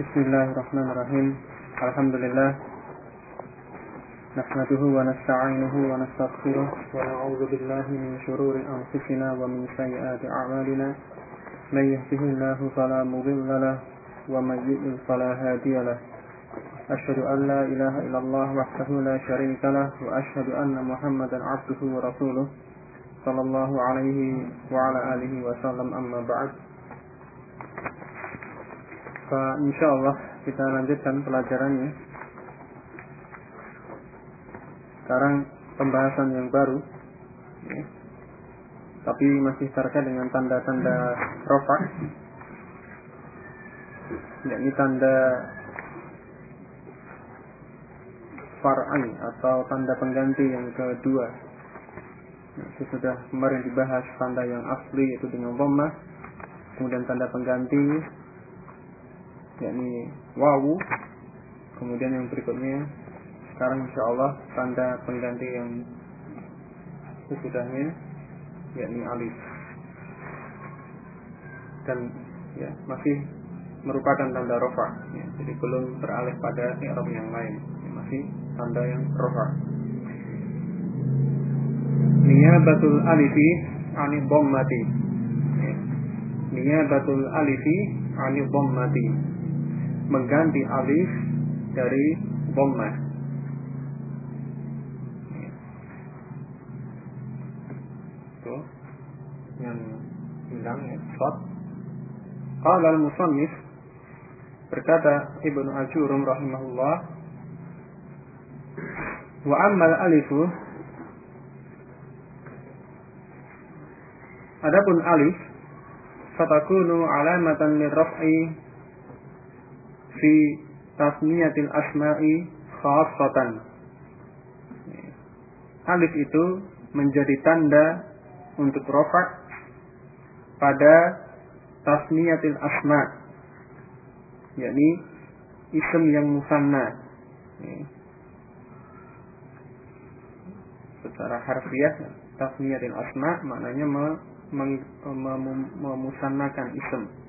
Bismillahirrahmanirrahim. Alhamdulillah. نحمده ونستعينه ونستغفره ونعوذ بالله من شرور أنفسنا ومن سيئات أعمالنا من يهده الله فلا مضل له ومن يؤمن فلا هادي له أشهد أن لا إله إلا الله وحده لا شريك له وأشهد أن محمدا عبده ورسوله صلى الله عليه وعلى آله وسلم أما بعد Insya Allah kita lanjutkan pelajarannya. Sekarang pembahasan yang baru, ya. tapi masih terkait dengan tanda-tanda rofa, yakni tanda far'an atau tanda pengganti yang kedua. Ya, itu sudah kemarin dibahas tanda yang asli yaitu dengan bomba, kemudian tanda pengganti yakni wawu. Kemudian yang berikutnya sekarang insya Allah tanda pengganti yang sesudahnya yakni alif. Dan ya masih merupakan tanda rofa ya, jadi belum beralih pada i'rab yang lain. Ya, masih tanda yang rofa. Niyabatul alifi ani dhammati. Ya. batul alifi ani dhammati mengganti alif dari dhammah itu yang bilang ya. Qala al-musannif berkata Ibnu Ajurum rahimahullah wa ammal alifu Adapun alif fatakunu alamatan lirraf'i fi tasmiyatil asma'i khassatan. Alif itu menjadi tanda untuk rofa pada tasmiyatil asma yakni isim yang musanna secara harfiah tasmiyatil asma maknanya memusannakan isim ya.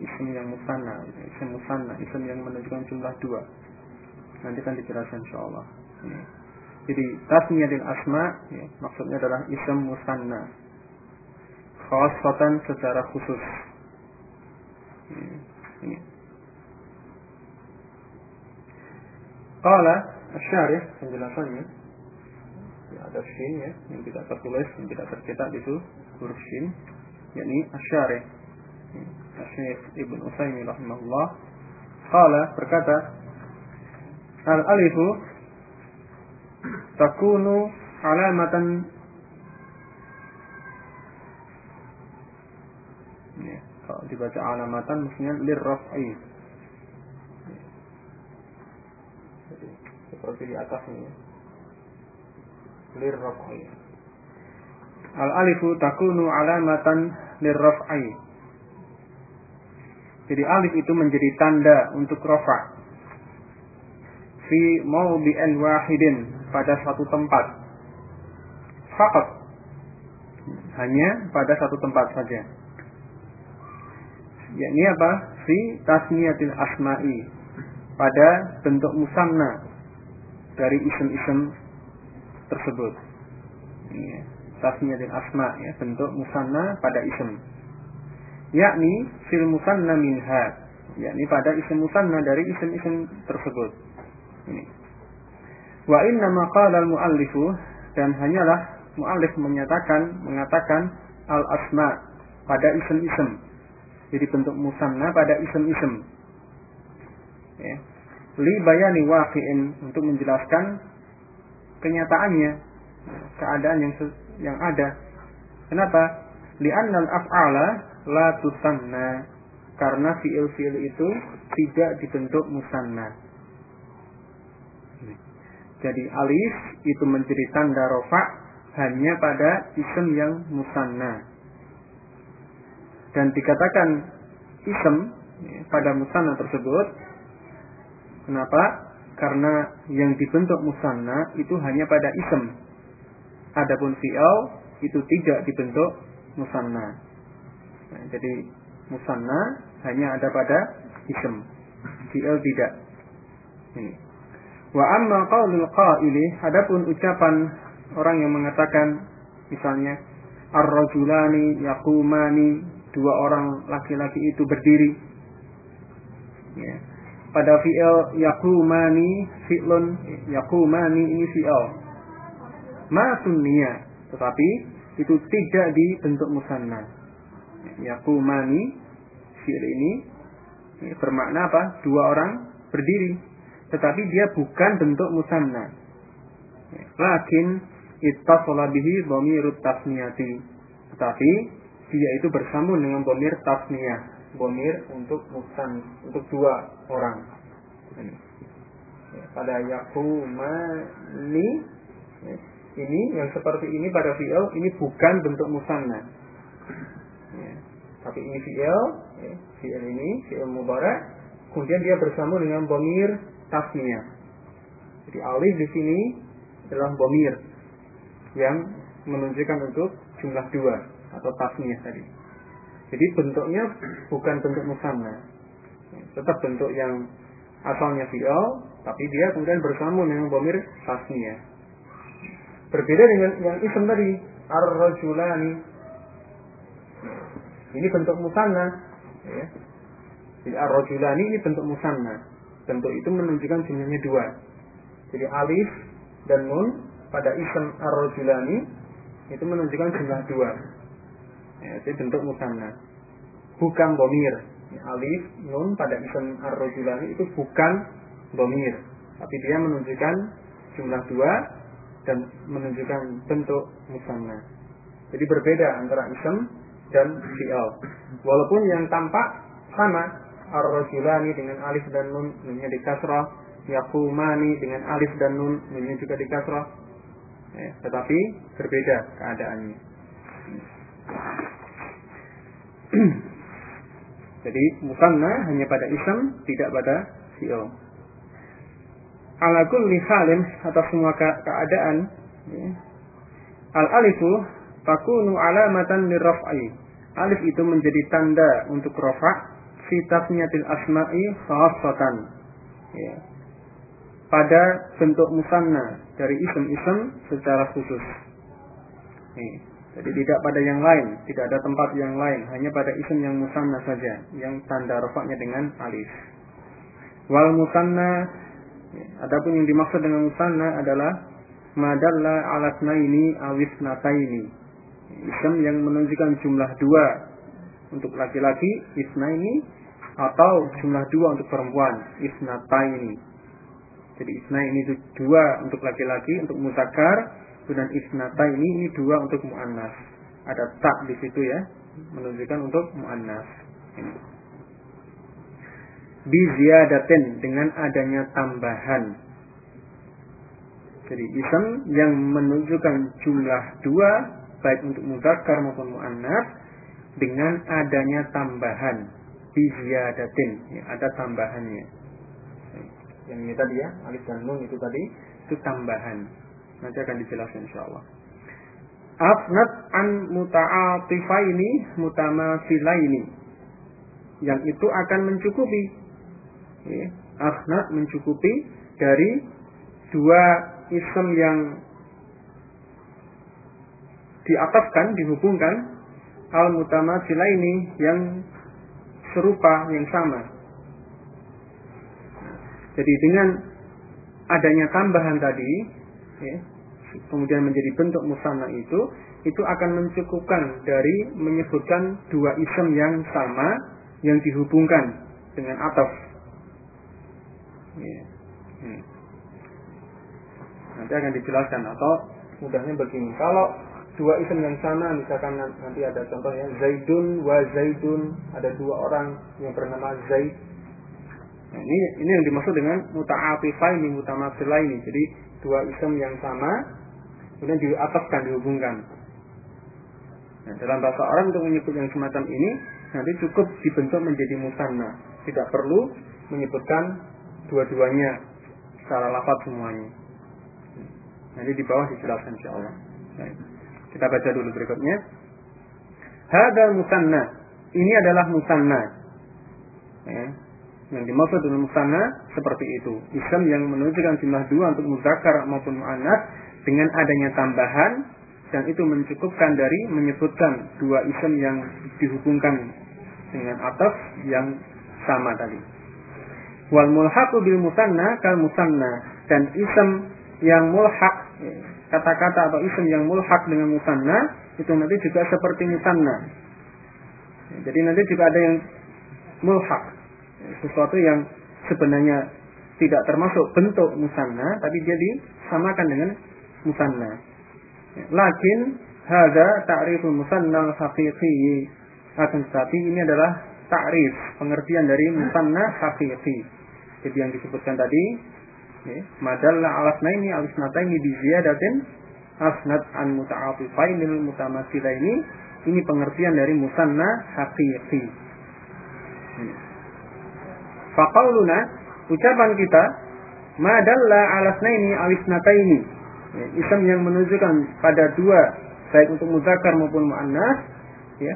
Isim yang musanna isim musanna isim yang menunjukkan jumlah dua. Nanti kan dijelaskan insyaallah. Ya. jadi asma ya, maksudnya adalah isim musanna. Khasatan secara khusus. Ini. Qala Asyarih penjelasannya ya, ada shin ya yang tidak tertulis yang tidak tercetak itu huruf shin yakni asyarih Syekh Ibn Utsaimin rahimahullah. Qala berkata al alifu takunu alamatan ya, kalau dibaca alamatan maksudnya lirraf'i. Seperti di atas ini lirraf'i. Al alifu takunu alamatan lirraf'i jadi alif itu menjadi tanda untuk rafa. Fi mawdi'an wahidin pada satu tempat. Fakat hanya pada satu tempat saja. Yakni apa? Fi tasniyatil asma'i. Pada bentuk musanna dari isim-isim tersebut. Ya, tasniyatil asma ya bentuk musanna pada isim yakni fil musanna minha. Yakni pada isim musanna dari isim-isim tersebut. Ini. Wa inna maqala al muallifu dan hanyalah muallif menyatakan mengatakan al asma pada isim-isim. Jadi bentuk musanna pada isim-isim. Ya. Li bayani waqi'in untuk menjelaskan kenyataannya keadaan yang yang ada. Kenapa? Li'annal af'ala la tusanna karena fiil-fiil itu tidak dibentuk musanna. Jadi alif itu menjadi tanda rofa hanya pada isim yang musanna. Dan dikatakan isim ya, pada musanna tersebut kenapa? Karena yang dibentuk musanna itu hanya pada isim adapun fi'il itu tidak dibentuk musanna nah, jadi musanna hanya ada pada isim fi'il tidak. Ini. Wa amma qaulul qaili adapun ucapan orang yang mengatakan misalnya ar-rajulani yaqumani dua orang laki-laki itu berdiri ya. pada fi'il yaqumani fi'lun yaqumani ini fi'il ma sunniya tetapi itu tidak dibentuk musanna yaqumani fi'il ini bermakna apa dua orang berdiri tetapi dia bukan bentuk musanna lakin ittasala bihi dhamirut tasniyati. Tetapi dia itu bersambung dengan dhamir tasniyah, dhamir untuk musan, untuk dua orang. Pada yakumani ya, ini yang seperti ini pada fi'il ini bukan bentuk musanna. Tapi ini fi'il, ya, fi'il ini fi'il mubarak, kemudian dia bersambung dengan bomir tasniyah. Jadi alif di sini adalah bomir yang menunjukkan untuk jumlah dua atau tasniyah tadi. Jadi bentuknya bukan bentuk musanna, tetap bentuk yang asalnya fi'al, tapi dia kemudian bersambung dengan bomir tasniyah. Berbeda dengan yang ism tadi, ar-rajulani. Ini bentuk musanna, ya. Jadi ar-rajulani ini bentuk musanna. Bentuk itu menunjukkan jumlahnya dua. Jadi alif dan nun pada ism ar-rajulani itu menunjukkan jumlah dua. Ya, itu bentuk musanna. Bukan bomir. Alif, nun pada ism ar-rajulani itu bukan bomir. Tapi dia menunjukkan jumlah dua dan menunjukkan bentuk musanna. Jadi berbeda antara ism dan fi'al. Walaupun yang tampak sama, ar-rajulani dengan alif dan nun, nunnya di kasrah, yakumani dengan alif dan nun, nunnya juga di kasrah, ya, tetapi berbeda keadaannya. Jadi musanna hanya pada ism, tidak pada fi'il. Ala kulli halin atas semua keadaan ya. Al alifu takunu alamatan lirraf'i. Alif itu menjadi tanda untuk rafa' fi tasniyatil asma'i khassatan. Ya pada bentuk musanna dari isem-isem secara khusus. Nih, jadi tidak pada yang lain, tidak ada tempat yang lain, hanya pada isem yang musanna saja, yang tanda rofaknya dengan alif. Wal musanna, adapun yang dimaksud dengan musanna adalah madalla alasna ini awis nataini. Isem yang menunjukkan jumlah dua untuk laki-laki isna ini atau jumlah dua untuk perempuan isnataini jadi isna ini dua untuk laki-laki untuk mutakar, dan isnata ini ini dua untuk muannas. Ada tak di situ ya, menunjukkan untuk muannas. Bi ziyadatin dengan adanya tambahan. Jadi ism yang menunjukkan jumlah dua baik untuk mutakar maupun muannas dengan adanya tambahan bi ziyadatin, ya, ada tambahannya. Yang ini tadi ya alif dan nun itu tadi. Itu tambahan. Nanti akan dijelaskan insyaallah. Afnat an muta'atifaini ini yang itu akan mencukupi. Ya, afnat mencukupi dari dua ism yang diataskan dihubungkan al ini yang serupa yang sama jadi dengan adanya tambahan tadi, ya, kemudian menjadi bentuk musanna itu, itu akan mencukupkan dari menyebutkan dua isim yang sama yang dihubungkan dengan ataf. Ya. Hmm. Nanti akan dijelaskan atau mudahnya begini. Kalau dua isim yang sama, misalkan nanti ada contohnya Zaidun wa Zaidun, ada dua orang yang bernama Zaid Nah, ini ini yang dimaksud dengan muta'atifaini ini. Jadi dua isim yang sama kemudian diataskan dihubungkan. Nah, dalam bahasa orang untuk menyebut yang semacam ini nanti cukup dibentuk menjadi musanna, tidak perlu menyebutkan dua-duanya secara lafaz semuanya. Nanti di bawah dijelaskan insyaallah. Nah, kita baca dulu berikutnya. Hada musanna. Ini adalah musanna. Ya, Yang dimaksud dengan musanna seperti itu. Ism yang menunjukkan jumlah dua untuk muzakkar maupun mu'annas dengan adanya tambahan dan itu mencukupkan dari menyebutkan dua ism yang dihubungkan dengan atas yang sama tadi. Wal mulhaqu bil musanna kal musanna dan ism yang mulhaq kata-kata atau ism yang mulhaq dengan musanna itu nanti juga seperti musanna. Jadi nanti juga ada yang mulhaq sesuatu yang sebenarnya tidak termasuk bentuk musanna tapi dia disamakan dengan musanna. Lakin hada ta'riful musanna haqiqi. Akan tetapi ini adalah ta'rif, pengertian dari musanna haqiqi. Jadi yang disebutkan tadi, madalla alasnaini alisnataini bi ziyadatin asnad an muta'atifainil mutamatsilaini ini pengertian dari musanna haqiqi. Faqauluna ucapan kita madalla alasnaini alisnataini ya, ism yang menunjukkan pada dua baik untuk muzakkar maupun muannas ya.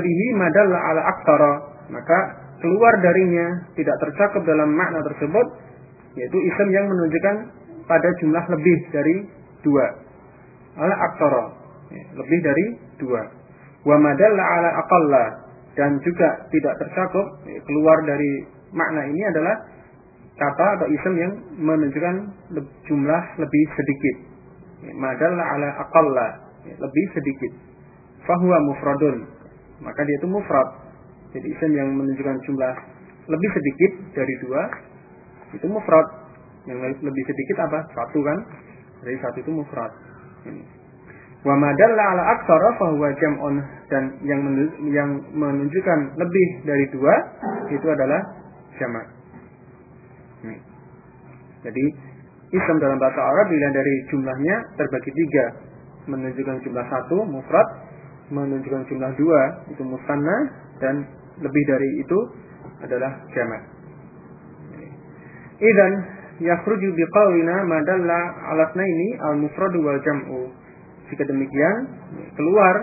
Bihi madalla ala aktsara. Maka keluar darinya tidak tercakup dalam makna tersebut yaitu ism yang menunjukkan pada jumlah lebih dari dua. Ala aktsara ya, lebih dari dua. Wa madalla ala aqalla. Dan juga tidak tercakup ya, keluar dari makna ini adalah kata atau ism yang menunjukkan jumlah lebih sedikit. Madalla ala aqalla. Lebih sedikit. Fahuwa mufradun. Maka dia itu mufrad. Jadi isim yang menunjukkan jumlah lebih sedikit dari dua itu mufrad yang lebih sedikit apa satu kan dari satu itu mufrad wa madalla ala aktsara fahuwa jam'un dan yang yang menunjukkan lebih dari dua itu adalah jamak jadi Ism dalam bahasa Arab dilihat dari jumlahnya terbagi tiga. Menunjukkan jumlah satu, mufrad. Menunjukkan jumlah dua, itu musanna. Dan lebih dari itu adalah jamak. Idan yakhruju biqawlina madalla alasna ini al-mufradu wal jam'u. Jika demikian, keluar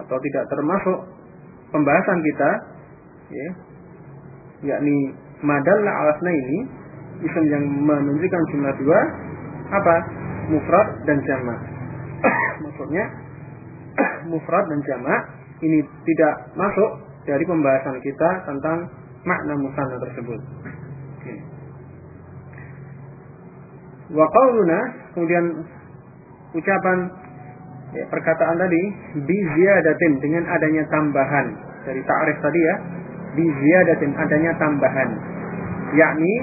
atau tidak termasuk pembahasan kita, ya, yakni madalla alasna ini isim yang menunjukkan jumlah dua apa? Mufrad dan jamak maksudnya mufrad dan jamak ini tidak masuk dari pembahasan kita tentang makna musanna tersebut wa qauluna kemudian ucapan ya, perkataan tadi bi ziyadatin dengan adanya tambahan dari ta'rif tadi ya bi ziyadatin adanya tambahan yakni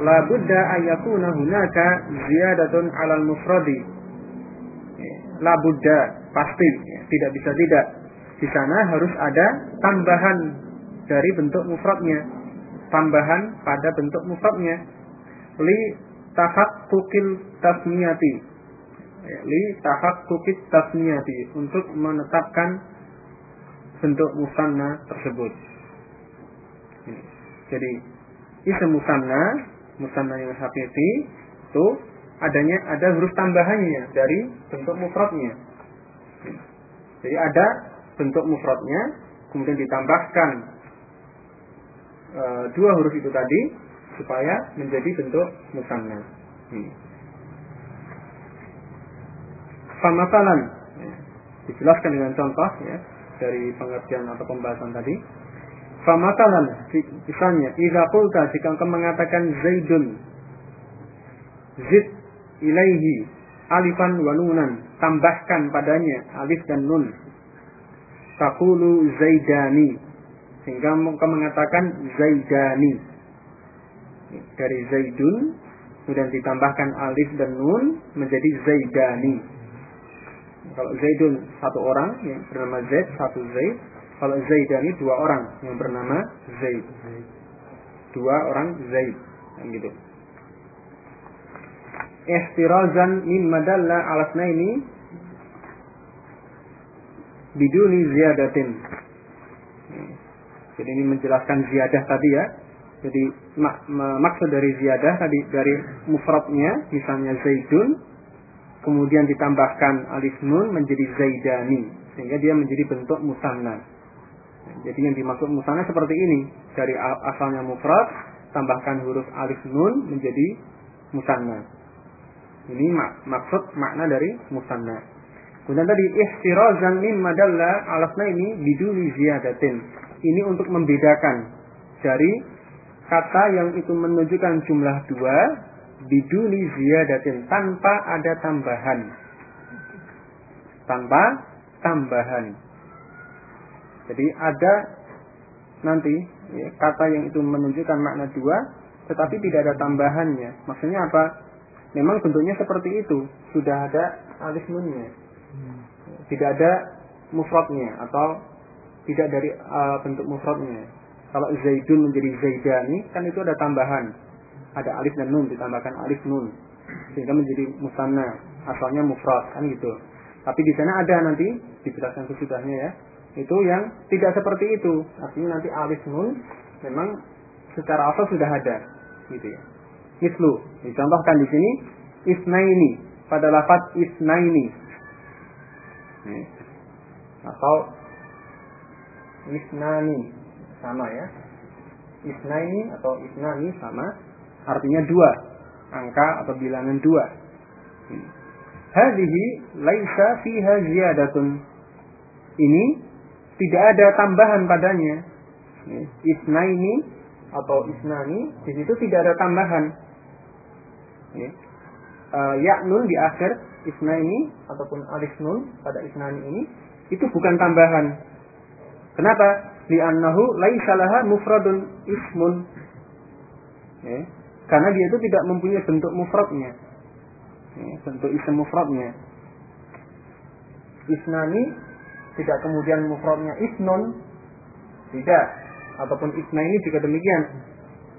la budda ayakuna hunaka ziyadatun alal mufradi. La budda, pasti, tidak bisa tidak. Di sana harus ada tambahan dari bentuk mufradnya. Tambahan pada bentuk mufradnya. Li tahaqqukil tasniyati. Li tahaqqukit tasniyati. Untuk menetapkan bentuk musanna tersebut. Jadi, isim musanna musanna yang hakiki itu adanya ada huruf tambahannya dari bentuk mufradnya. Jadi ada bentuk mufradnya, kemudian ditambahkan e, dua huruf itu tadi supaya menjadi bentuk musanna. Hmm. Ya, dijelaskan dengan contoh ya dari pengertian atau pembahasan tadi. Famatalan, misalnya, idza qulta jika engkau mengatakan Zaidun zid ilaihi alifan wa nunan, tambahkan padanya alif dan nun. Taqulu Zaidani. Sehingga engkau mengatakan Zaidani. Dari Zaidun kemudian ditambahkan alif dan nun menjadi Zaidani. Kalau Zaidun satu orang yang bernama Zaid, satu Zaid, kalau Zaidani dua orang yang bernama Zaid. Dua orang Zaid. Yang gitu. Ihtirazan mimma dalla alasna ini biduni ziyadatin. Jadi ini menjelaskan ziyadah tadi ya. Jadi mak maksud dari ziyadah tadi dari mufradnya misalnya Zaidun kemudian ditambahkan alif nun menjadi Zaidani sehingga dia menjadi bentuk musanna. Jadi yang dimaksud musanna seperti ini dari asalnya mufrad tambahkan huruf alif nun menjadi musanna. Ini mak maksud makna dari musanna. Kemudian tadi ihtirazan min madalla alasna ini biduni ziyadatin. Ini untuk membedakan dari kata yang itu menunjukkan jumlah dua biduni ziyadatin tanpa ada tambahan. Tanpa tambahan. Jadi ada nanti ya, kata yang itu menunjukkan makna dua tetapi tidak ada tambahannya. Maksudnya apa? Memang bentuknya seperti itu, sudah ada alif nunnya. Tidak ada mufradnya atau tidak dari uh, bentuk mufradnya. Kalau Zaidun menjadi Zaidani kan itu ada tambahan. Ada alif dan nun ditambahkan alif nun sehingga menjadi musanna. Asalnya mufrad kan gitu. Tapi di sana ada nanti dijelaskan sesudahnya ya. Itu yang tidak seperti itu. Artinya nanti alif nun memang secara asal sudah ada gitu ya. Mislu dicontohkan di sini isnaini pada lafaz isnaini. Atau isnani sama ya. Isnaini atau isnani sama artinya dua. Angka atau bilangan dua. Hadhihi laisa fiha ziyadatun. Ini tidak ada tambahan padanya. Isnaini atau isnani di situ tidak ada tambahan. Uh, ya nun di akhir isnaini ataupun alif nun pada isnani ini itu bukan tambahan. Kenapa? Li'annahu laisa laha mufradun ismun. Ya. Karena dia itu tidak mempunyai bentuk mufradnya. Ya, bentuk isim mufradnya. Isnani tidak kemudian mufradnya isnun. Tidak. Ataupun isna ini juga demikian.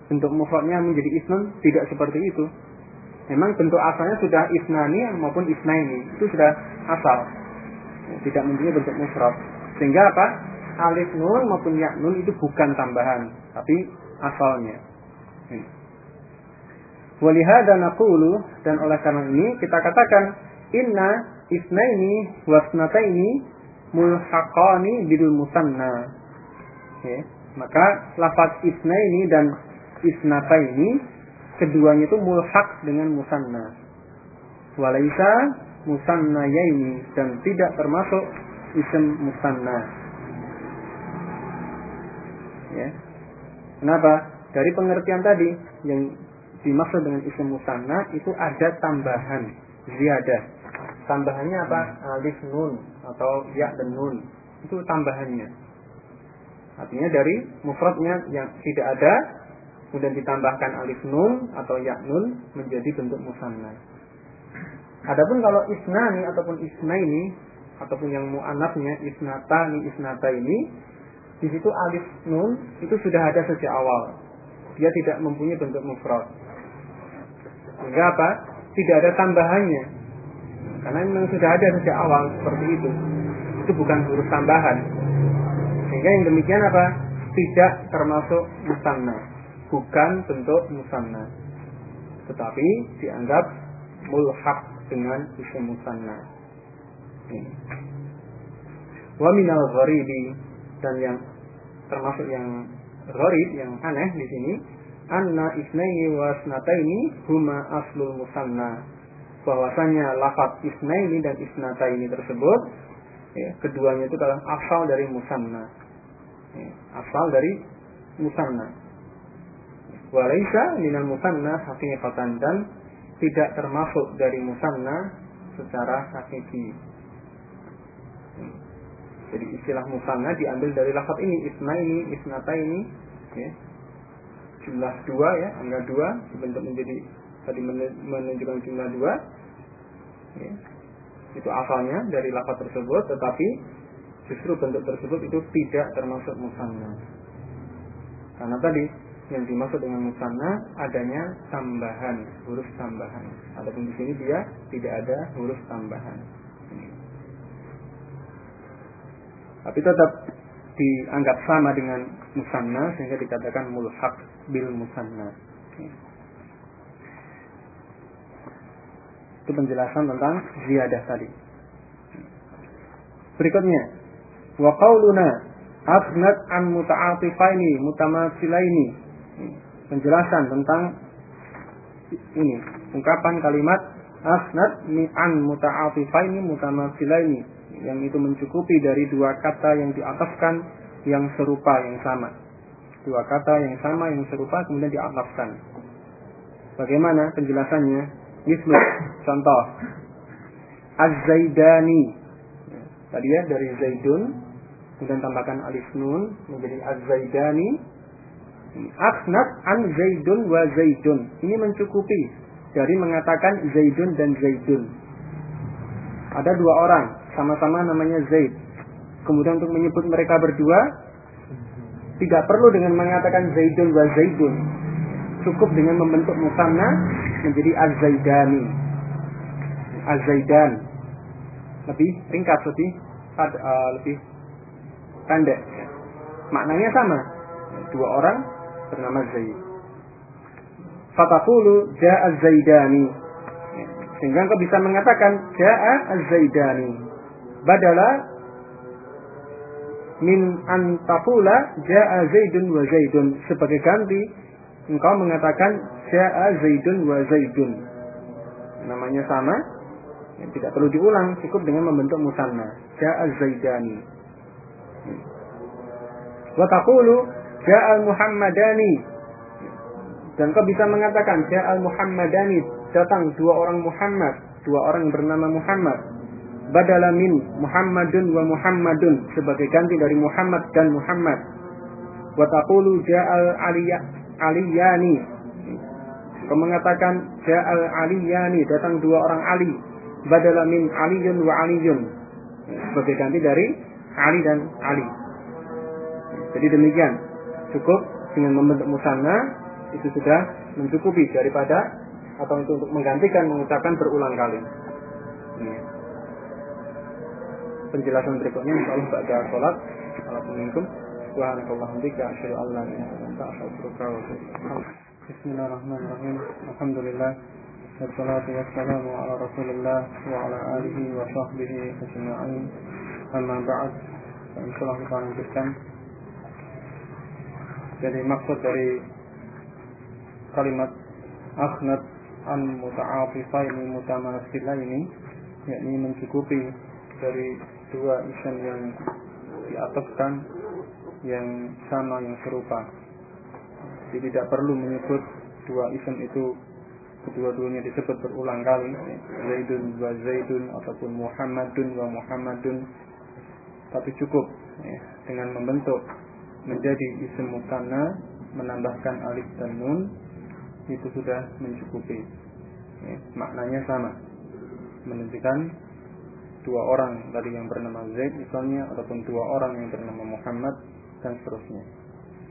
Bentuk mufradnya menjadi isnun tidak seperti itu. Memang bentuk asalnya sudah isnani maupun isnaini. Itu sudah asal. Ya, tidak mempunyai bentuk mufrad. Sehingga apa? Alif nun maupun ya nun itu bukan tambahan, tapi asalnya. Walihada naqulu dan oleh karena ini kita katakan inna isnaini wasnataini mulhaqani bidul musanna. Okay. Maka lafaz isnaini dan isnataini keduanya itu mulhaq dengan musanna. Walaisa musanna yaini dan tidak termasuk isim musanna ya. Kenapa? Dari pengertian tadi yang dimaksud dengan isim musanna itu ada tambahan ziyadah. Tambahannya apa? Alif nun atau ya dan nun. Itu tambahannya. Artinya dari mufradnya yang tidak ada kemudian ditambahkan alif nun atau ya nun menjadi bentuk musanna. Adapun kalau isnani ataupun isnaini ataupun yang mu'anafnya isnatani isnata ini di situ alif nun itu sudah ada sejak awal. Dia tidak mempunyai bentuk mufrad. Sehingga apa? Tidak ada tambahannya. Karena memang sudah ada sejak awal seperti itu. Itu bukan huruf tambahan. Sehingga yang demikian apa? Tidak termasuk musanna. Bukan bentuk musanna. Tetapi dianggap mulhaq dengan isim musanna. Wa minal gharibi dan yang termasuk yang gharib yang aneh di sini anna isnaini wa isnataini huma aslul musanna. Bahwasanya lafaz isnaini dan isnataini tersebut ya, keduanya itu dalam asal dari musanna. Ya, asal dari musanna. Walaisa minal musanna hakikatan dan tidak termasuk dari musanna secara hakiki jadi istilah musanna diambil dari lafaz ini isna ini isnata ini ya. jumlah dua ya angka dua dibentuk menjadi tadi menunjukkan jumlah dua ya. itu asalnya dari lafaz tersebut tetapi justru bentuk tersebut itu tidak termasuk musanna karena tadi yang dimaksud dengan musanna adanya tambahan huruf tambahan adapun di sini dia tidak ada huruf tambahan tapi tetap dianggap sama dengan musanna sehingga dikatakan mulhaq bil musanna. Itu penjelasan tentang ziyadah tadi. Berikutnya, wa qauluna asnad an muta'atifaini mutamatsilaini. penjelasan tentang ini ungkapan kalimat asnad an muta'atifaini mutamathilaini yang itu mencukupi dari dua kata yang diatafkan yang serupa yang sama. Dua kata yang sama yang serupa kemudian diatafkan. Bagaimana penjelasannya? Misal contoh. Az-zaidani. Tadi ya dari zaidun. Kemudian tambahkan alif nun menjadi az-zaidani. Asnad an zaidun wa zaidun. Ini mencukupi dari mengatakan Zaidun dan Zaidun. Ada dua orang, sama-sama namanya Zaid. Kemudian untuk menyebut mereka berdua, tidak perlu dengan mengatakan Zaidun wa Zaidun. Cukup dengan membentuk musanna menjadi Az-Zaidani. Az-Zaidan. Lebih ringkas, lebih uh, lebih pendek. Maknanya sama. Dua orang bernama Zaid. Fatakulu ja'a zaidani. Sehingga engkau bisa mengatakan ja'a zaidani. Badala min antaqula ja'a zaidun wa zaidun. Sebagai ganti engkau mengatakan ja'a zaidun wa zaidun. Namanya sama. Yang tidak perlu diulang, cukup dengan membentuk musanna. Ja'a zaidani. Wa taqulu ja'a muhammadani dan kau bisa mengatakan Ja'al Muhammadani datang dua orang Muhammad, dua orang bernama Muhammad. Badala min Muhammadun wa Muhammadun sebagai ganti dari Muhammad dan Muhammad. Wa ja'al aliyani. Kau mengatakan ja'al aliyani datang dua orang Ali. Badala min Aliyun wa Aliyun sebagai ganti dari Ali dan Ali. Jadi demikian. Cukup dengan membentuk musanna itu sudah mencukupi daripada atau untuk, menggantikan mengucapkan berulang kali. Ini. Penjelasan berikutnya insya Allah pada sholat. Assalamualaikum. Bismillahirrahmanirrahim. Alhamdulillah. Insyaallah. Jadi maksud dari kalimat akhnat an muta'afifaini ini yakni mencukupi dari dua isim yang diataskan yang sama yang serupa jadi tidak perlu menyebut dua isim itu kedua-duanya disebut berulang kali Zaidun wa Zaidun ataupun Muhammadun wa Muhammadun tapi cukup ya, dengan membentuk menjadi isim mutanna menambahkan alif dan nun itu sudah mencukupi. Ya, maknanya sama. Menunjukkan dua orang tadi yang bernama Zaid misalnya ataupun dua orang yang bernama Muhammad dan seterusnya.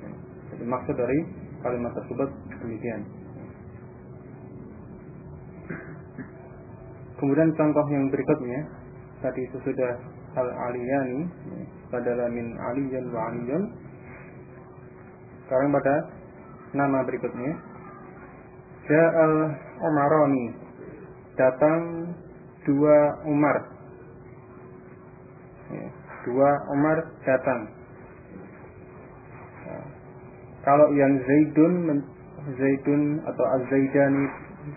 Ya, jadi maksud dari kalimat tersebut demikian. Kemudian contoh yang berikutnya tadi itu sudah al aliyani pada min aliyun wa aliyun. Sekarang pada nama berikutnya Ja'al Umaroni datang dua Umar dua Umar datang ya. kalau yang Zaidun Zaidun atau Az-Zaidani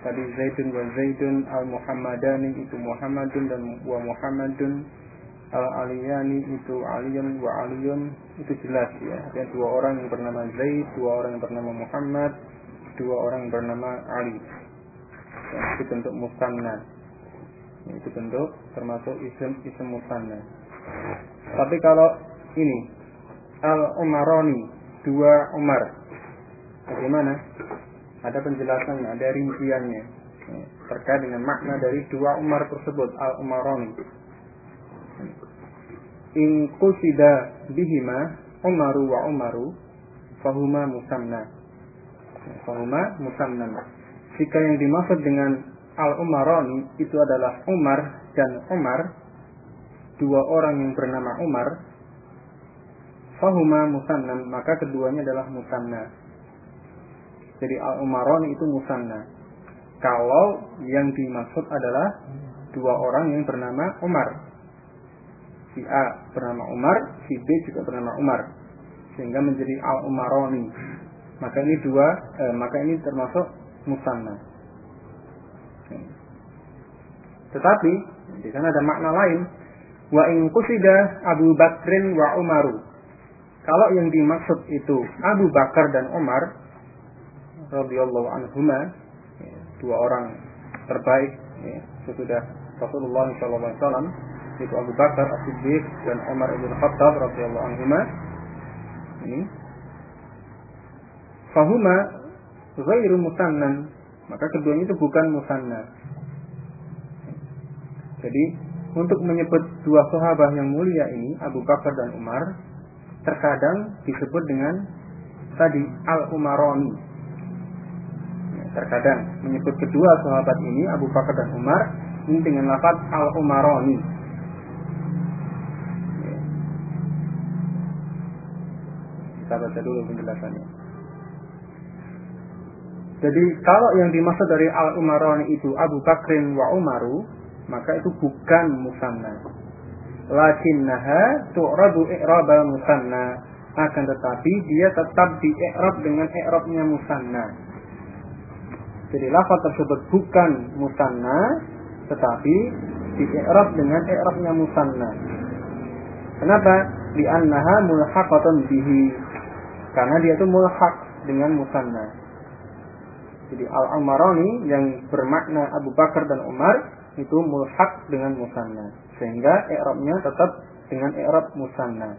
tadi Zaidun wa Zaidun Al-Muhammadani itu Muhammadun dan wa Muhammadun Al-Aliyani itu Aliyun wa Aliyun itu jelas ya ada dua orang yang bernama Zaid dua orang yang bernama Muhammad dua orang bernama Ali. Ya, itu bentuk musanna. Ya, itu bentuk termasuk isim isim musanna. Tapi kalau ini al Umaroni dua Umar, bagaimana? Ada penjelasannya, ada rinciannya ya, terkait dengan makna dari dua Umar tersebut al Umaroni. In kusida bihima Umaru wa Umaru fahuma musanna Fahuma musannan. Jika yang dimaksud dengan al-umaroni itu adalah Umar dan Umar, dua orang yang bernama Umar, fahuma musannan, maka keduanya adalah musanna. Jadi al-umaroni itu musanna. Kalau yang dimaksud adalah dua orang yang bernama Umar. Si A bernama Umar, si B juga bernama Umar. Sehingga menjadi al-umaroni maka ini dua eh, maka ini termasuk musanna tetapi di sana ada makna lain wa in qusida Abu Bakrin wa Umaru kalau yang dimaksud itu Abu Bakar dan Umar radhiyallahu anhuma dua orang terbaik ya, sesudah Rasulullah SAW itu Abu Bakar As-Siddiq dan Umar ibn Khattab radhiyallahu anhuma ini. Fahuma ghairu musannan. Maka keduanya itu bukan musanna jadi untuk menyebut dua sahabat yang mulia ini Abu Bakar dan Umar terkadang disebut dengan tadi al-umaroni. Ya, terkadang menyebut kedua sahabat ini Abu Bakar dan Umar ini dengan lafaz al-umaroni. Ya. kita baca dulu penjelasannya. Jadi kalau yang dimaksud dari al-umaroni itu Abu Bakrin wa Umaru maka itu bukan musanna. Lakinnaha tu'radu i'raba musanna. Akan tetapi dia tetap di i'rab dengan i'rabnya musanna. Jadi lafaz tersebut bukan musanna tetapi di i'rab dengan i'rabnya musanna. Kenapa? Di annaha mulhaqatun bihi. Karena dia itu mulhaq dengan musanna. Jadi al-Umarani yang bermakna Abu Bakar dan Umar itu mulhaq dengan musanna. Sehingga i'rabnya tetap dengan i'rab musanna.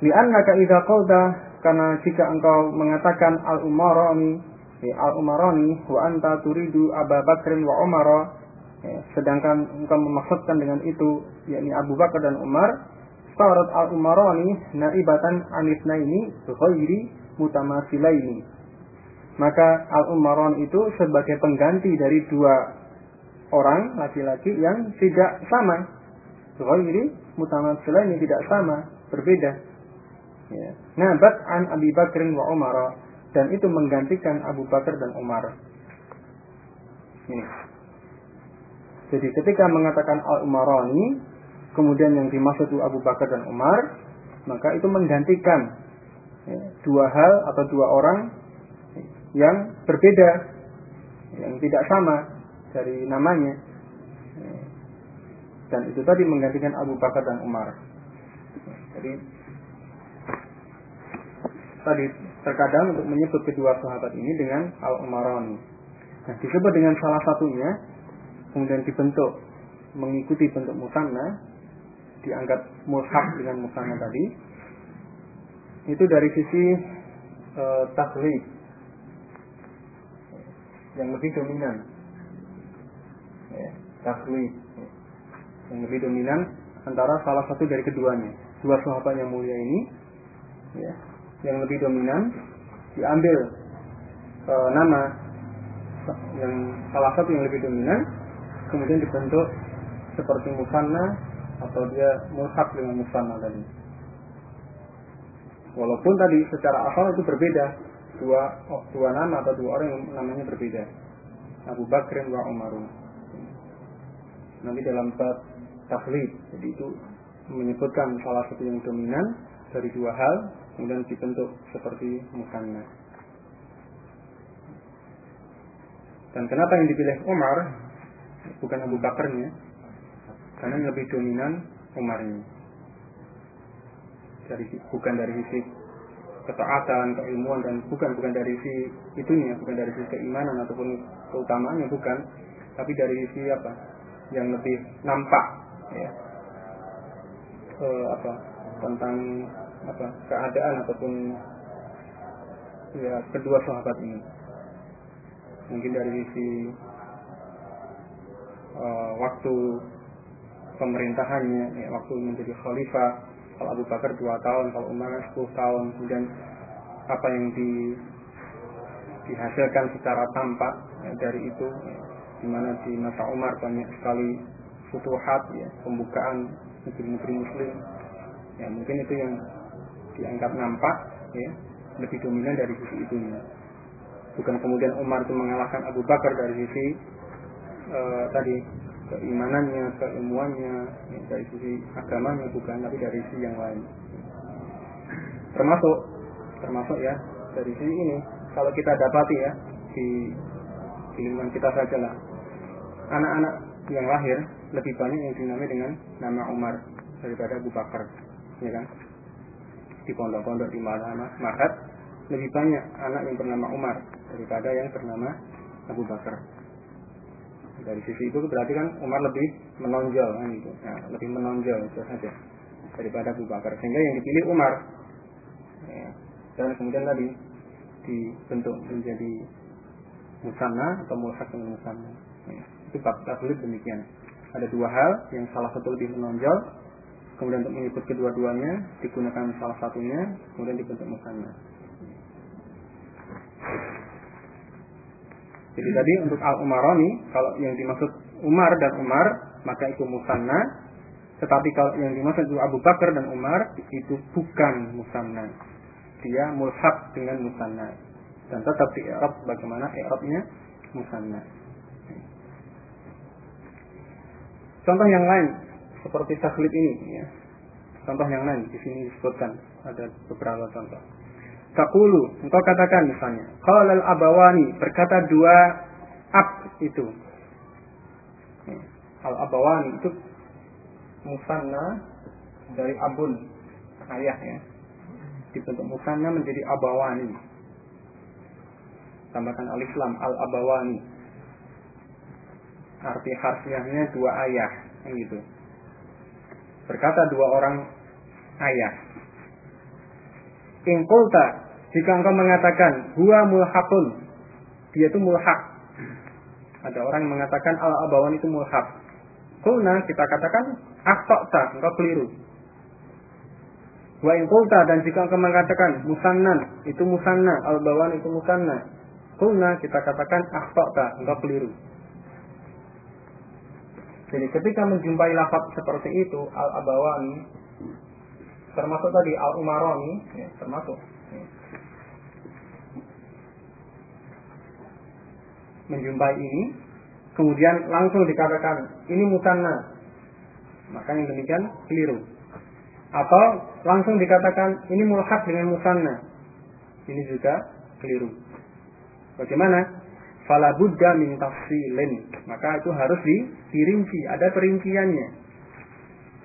Li'annaka idza qulta karena jika engkau mengatakan al-umarani ya, al-umarani wa anta turidu Abu Bakrin wa Umar ya, sedangkan engkau memaksudkan dengan itu yakni Abu Bakar dan Umar sarat al-umarani naibatan anitnaini ghairi mutamasilaini maka al-umaron itu sebagai pengganti dari dua orang laki-laki yang tidak sama. Ghairi ini tidak sama, berbeda. Ya. Nabat an Abi Bakrin wa Umar dan itu menggantikan Abu Bakar dan Umar. Ini. Jadi ketika mengatakan al-Umarani, kemudian yang dimaksud itu Abu Bakar dan Umar, maka itu menggantikan ya, dua hal atau dua orang yang berbeda, yang tidak sama dari namanya. Dan itu tadi menggantikan Abu Bakar dan Umar. Jadi tadi terkadang untuk menyebut kedua sahabat ini dengan al-umarani nah disebut dengan salah satunya kemudian dibentuk mengikuti bentuk musanna dianggap mushaf dengan musanna tadi. Itu dari sisi e, yang lebih dominan ya, taklid. Yang lebih dominan antara salah satu dari keduanya. Dua sahabat yang mulia ini ya, yang lebih dominan diambil e, nama yang salah satu yang lebih dominan kemudian dibentuk seperti musanna atau dia mulhak dengan musanna tadi. Walaupun tadi secara asal itu berbeda dua dua nama atau dua orang yang namanya berbeda. Abu Bakr wa Umarun nanti dalam bab taklid jadi itu menyebutkan salah satu yang dominan dari dua hal kemudian dibentuk seperti musanna. Dan kenapa yang dipilih Umar? Bukan Abu Bakarnya karena yang lebih dominan Umarnya. Dari bukan dari sisi ketaatan, keilmuan dan bukan bukan dari sisi itunya, bukan dari sisi keimanan ataupun keutamaannya bukan, tapi dari sisi apa? Yang lebih nampak ya. E, apa tentang apa keadaan ataupun ya kedua sahabat ini. Mungkin dari sisi e, waktu pemerintahannya ya, waktu menjadi khalifah kalau Abu Bakar dua tahun kalau Umar 10 tahun kemudian apa yang di dihasilkan secara tampak ya, dari itu ya, di mana di masa Umar banyak sekali futuhat ya pembukaan negeri-negeri muslim. Ya mungkin itu yang dianggap nampak ya lebih dominan dari sisi itu bukan kemudian Umar itu mengalahkan Abu Bakar dari sisi uh, tadi keimanannya keilmuannya ya, dari sisi agamanya bukan tapi dari sisi yang lain. Termasuk termasuk ya dari sini ini kalau kita dapati ya di, di lingkungan kita saja lah anak-anak yang lahir lebih banyak yang dinamai dengan nama Umar daripada Abu Bakar ya kan di pondok-pondok di mana Mahat lebih banyak anak yang bernama Umar daripada yang bernama Abu Bakar dari sisi itu berarti kan Umar lebih menonjol kan itu nah, lebih menonjol itu saja daripada Abu Bakar sehingga yang dipilih Umar ya. dan kemudian tadi dibentuk menjadi musanna atau mulhak dengan musanna ya. Itu bab tabligh demikian ada dua hal yang salah satu lebih menonjol kemudian untuk mengikut kedua-duanya digunakan salah satunya kemudian dibentuk musanna jadi tadi untuk al umaroni kalau yang dimaksud Umar dan Umar maka itu musanna tetapi kalau yang dimaksud itu Abu Bakar dan Umar itu bukan musanna. Dia mulhak dengan musanna. Dan tetap di Arab bagaimana Arabnya musanna. Contoh yang lain seperti taklid ini ya. Contoh yang lain di sini disebutkan ada beberapa contoh. Takulu, engkau katakan misalnya, kalau al abawani berkata dua ab itu. Al abawani itu musanna dari abun ayah ya dibentuk musanna menjadi abawani tambahkan alif lam al abawani arti harfiahnya dua ayah yang gitu berkata dua orang ayah ingkulta jika engkau mengatakan huwa mulhaqun dia itu mulhaq ada orang yang mengatakan al abawani itu mulhaq Kulna kita katakan tak engkau keliru. Wa in dan jika engkau mengatakan musannan itu musanna, al-bawan itu musanna. Kulna kita katakan tak engkau keliru. Jadi ketika menjumpai lafaz seperti itu al-abawani termasuk tadi al-umaroni ya, termasuk ya. menjumpai ini kemudian langsung dikatakan ini musanna maka yang demikian keliru. Atau langsung dikatakan ini mulhak dengan musanna. Ini juga keliru. Bagaimana? Fala buddha min tafsilin. Maka itu harus dirinci, ada perinciannya.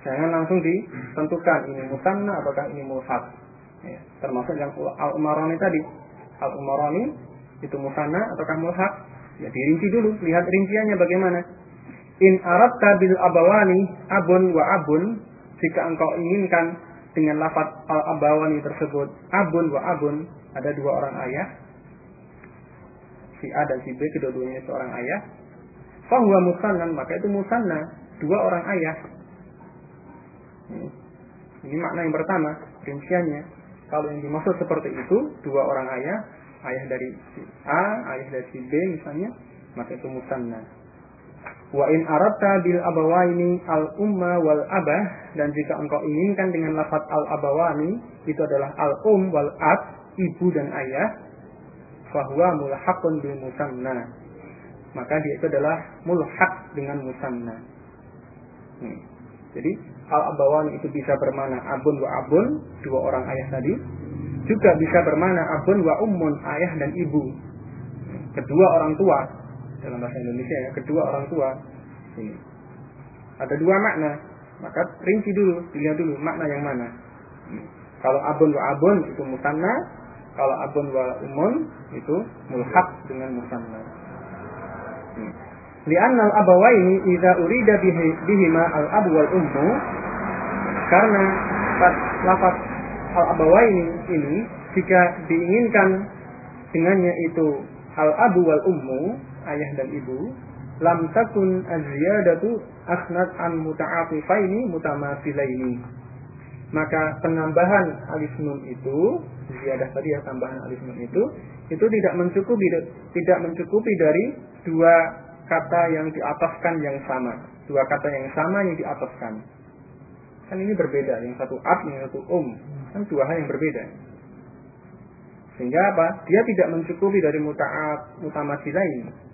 Jangan langsung ditentukan ini musanna apakah ini mulhak. Ya, termasuk yang al-umarani tadi. Al-umarani itu musanna ataukah mulhak? Ya dirinci dulu, lihat rinciannya bagaimana. In aratta bil abawani abun wa abun jika engkau inginkan dengan lafaz al abawani tersebut abun wa abun ada dua orang ayah si A dan si B kedua-duanya seorang ayah. Fahuwa musannan maka itu musanna dua orang ayah. Ini, ini makna yang pertama rinciannya. Kalau yang dimaksud seperti itu dua orang ayah ayah dari si A ayah dari si B misalnya maka itu musanna. Wa in aradta bil abawaini al umma wal abah dan jika engkau inginkan dengan lafaz al abawani itu adalah al um wal ab ibu dan ayah fahuwa mulhaqun bil musanna maka dia itu adalah mulhaq dengan musanna hmm. jadi al abawani itu bisa bermana abun wa abun dua orang ayah tadi juga bisa bermana abun wa ummun ayah dan ibu kedua orang tua dalam bahasa Indonesia ya, kedua orang tua. Ini. Ada dua makna, maka rinci dulu, dilihat dulu makna yang mana. Kalau abun wa abun itu musanna, kalau abun wa umun itu mulhaq dengan musanna. Lianna al-abawaini idza urida bihima al-abu wal ummu karena lafaz al-abawaini ini jika diinginkan dengannya itu al-abu wal ummu ayah dan ibu lam takun az-ziyadatu asnad an muta'atifaini mutamasilaini maka penambahan alif nun itu ziyadah tadi ya tambahan alif nun itu itu tidak mencukupi tidak mencukupi dari dua kata yang diataskan yang sama. Dua kata yang sama yang diataskan. Kan ini berbeda yang satu ab yang satu um. Kan dua hal yang berbeda. Sehingga apa? Dia tidak mencukupi dari muta'at mutamasilain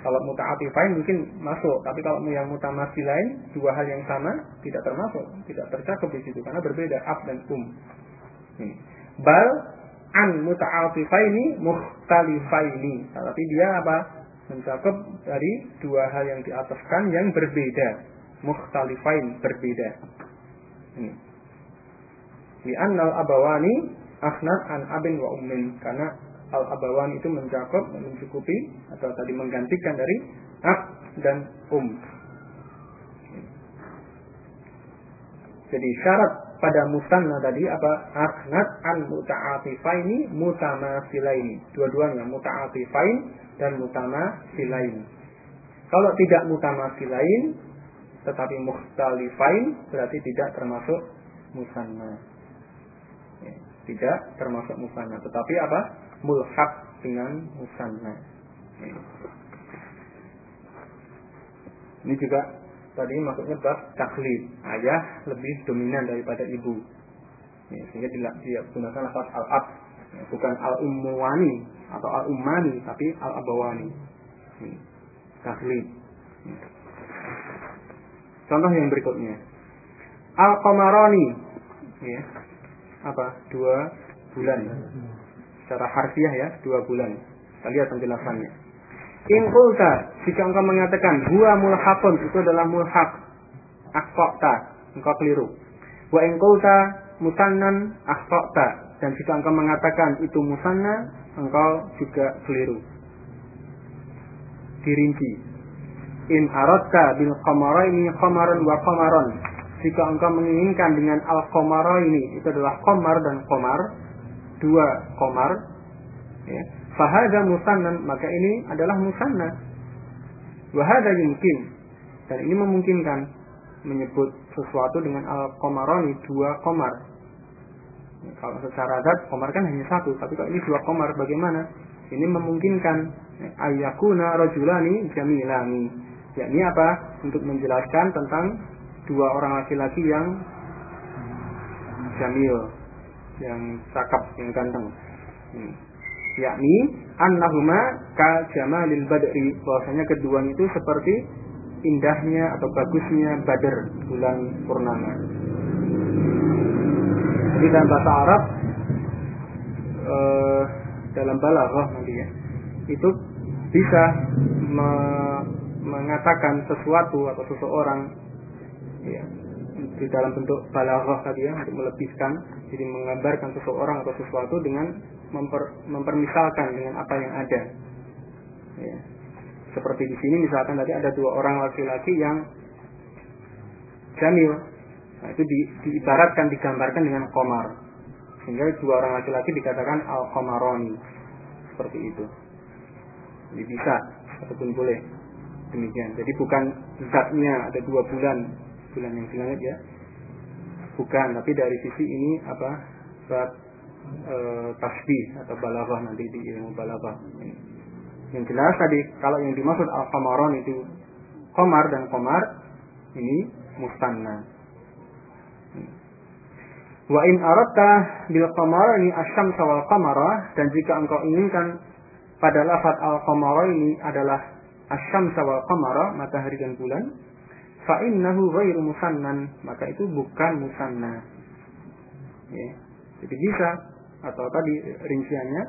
kalau muta'atifain mungkin masuk, tapi kalau yang lain dua hal yang sama tidak termasuk, tidak tercakup di situ karena berbeda ab dan um. Bal an muta'atifaini mukhtalifaini. Tapi dia apa? Mencakup dari dua hal yang diataskan yang berbeda. Mukhtalifain berbeda. Ini. Di annal abawani asnad an abin wa ummin karena al abawani itu mencakup mencukupi atau tadi menggantikan dari ab dan um. Jadi syarat pada musanna tadi apa? Asnad an muta'atifaini mutamasilaini dua-duanya muta'atifain dan mutamasilain kalau tidak mutamasilain tetapi mukhtalifain berarti tidak termasuk musanna. Ya, tidak termasuk musanna. Tetapi apa mulhaq dengan musanna. Ini juga tadi maksudnya bab taklid. Ayah lebih dominan daripada ibu. Ya, sehingga dia gunakan lafaz al ab ya, bukan al ummuwani atau al ummani tapi al abawani ya, taklid. Contoh yang berikutnya. Al qamarani ya. Apa? Dua bulan secara harfiah ya dua bulan kita lihat penjelasannya In kulta, jika engkau mengatakan huwa mulhaqun itu adalah mulhaq, akhfa'ta, engkau keliru. Wa in kulta musannan dan jika engkau mengatakan itu musanna, engkau juga keliru. Dirinci. In aradta bil qamaraini qamaran wa qamaran. Jika engkau menginginkan dengan al qamaraini itu adalah qamar dan qamar, dua qamar, ya, Fahada musannan, maka ini adalah musanna. Wahada yumkin. Dan ini memungkinkan menyebut sesuatu dengan al-komaroni, dua komar. Ya, kalau secara adat, komar kan hanya satu. Tapi kalau ini dua komar, bagaimana? Ini memungkinkan ya, ayakuna rojulani jamilani. Ya, ini apa? Untuk menjelaskan tentang dua orang laki-laki yang jamil, yang cakap, yang ganteng. Hmm. Yakni annahuma ka jamalil badri bahwasanya keduanya itu seperti indahnya atau bagusnya badar bulan purnama. Jadi dalam bahasa Arab eh, dalam balaghah nanti ya itu bisa me mengatakan sesuatu atau seseorang ya di dalam bentuk balaghah tadi ya untuk melebihkan jadi menggambarkan seseorang atau sesuatu dengan memper, mempermisalkan dengan apa yang ada. Ya. Seperti di sini misalkan tadi ada dua orang laki-laki yang jamil. Nah, itu di, diibaratkan digambarkan dengan komar. Sehingga dua orang laki-laki dikatakan al-komaroni. Seperti itu. Jadi bisa ataupun boleh demikian. Jadi bukan zatnya ada dua bulan bulan yang di ya. Bukan, tapi dari sisi ini apa? Zat e, tasbih atau balaghah nanti di ilmu balaghah. Yang jelas tadi kalau yang dimaksud al-qamaron itu komar dan komar ini mustanna. Wa in aradta bil ini asyam wal qamara dan jika engkau inginkan pada lafaz al qamara ini adalah asyam wal qamara matahari dan bulan fa innahu ghairu musannan. Maka itu bukan musanna. Ya. Jadi bisa atau tadi rinciannya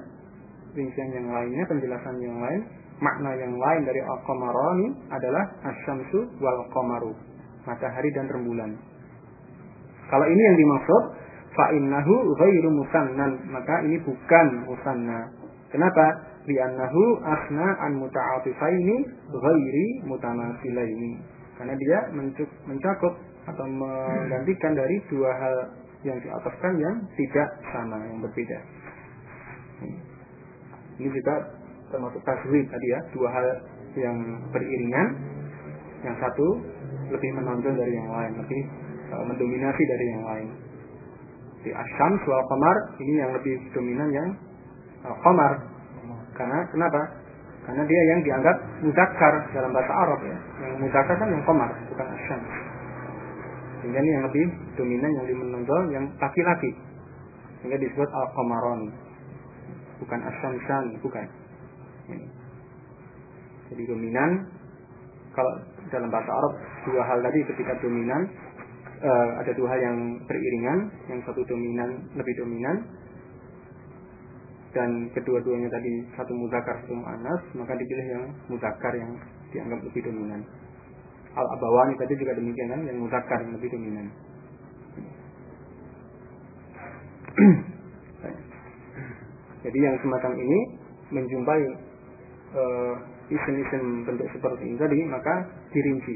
rincian yang lainnya penjelasan yang lain makna yang lain dari al-qamarani adalah asyamsu wal qamaru matahari dan rembulan. Kalau ini yang dimaksud fa innahu ghairu musannan maka ini bukan musanna. Kenapa? Li'annahu asna an muta'atifaini ghairi mutamasilaini karena dia mencakup atau menggantikan dari dua hal yang diataskan yang tidak sama, yang berbeda. Ini juga termasuk taswib tadi ya, dua hal yang beriringan. Yang satu lebih menonjol dari yang lain, lebih uh, mendominasi dari yang lain. Di asyam soal komar ini yang lebih dominan yang uh, komar. Karena kenapa? Karena dia yang dianggap mudakar dalam bahasa Arab ya. Yang mudakar kan yang komar, bukan asyam. Sehingga ini yang lebih dominan, yang lebih menonjol, yang laki-laki. Sehingga disebut al-qamaron. Bukan asyamsan, bukan. Ini. Jadi dominan, kalau dalam bahasa Arab, dua hal tadi ketika dominan, uh, ada dua hal yang beriringan, yang satu dominan, lebih dominan, dan kedua-duanya tadi satu mudakar satu mu'anas maka dipilih yang mudakar yang dianggap lebih dominan. Al abawani tadi juga demikian kan yang mudakar yang lebih dominan. Jadi yang semacam ini menjumpai uh, isim-isim bentuk seperti ini tadi maka dirinci.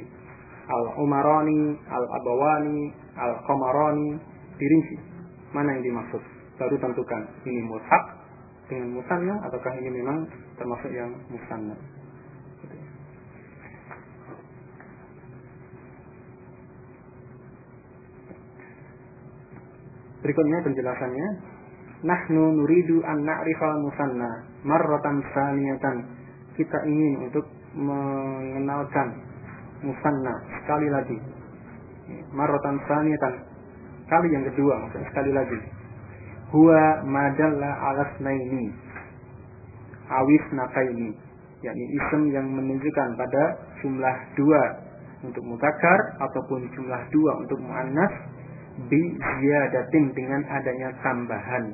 Al umaroni al abawani al komaroni dirinci. Mana yang dimaksud? Baru tentukan. Ini mushaf dengan musanna ataukah ini memang termasuk yang musanna? Berikutnya penjelasannya. Nahnu nuridu an na'rifal musanna marratan saniyatan kita ingin untuk mengenalkan musanna sekali lagi. Marotan saniatan kali yang kedua maksudnya sekali lagi huwa madalla alas naini awis nakaini yakni ism yang menunjukkan pada jumlah dua untuk mutakar ataupun jumlah dua untuk muannas bi ziyadatin dengan adanya tambahan.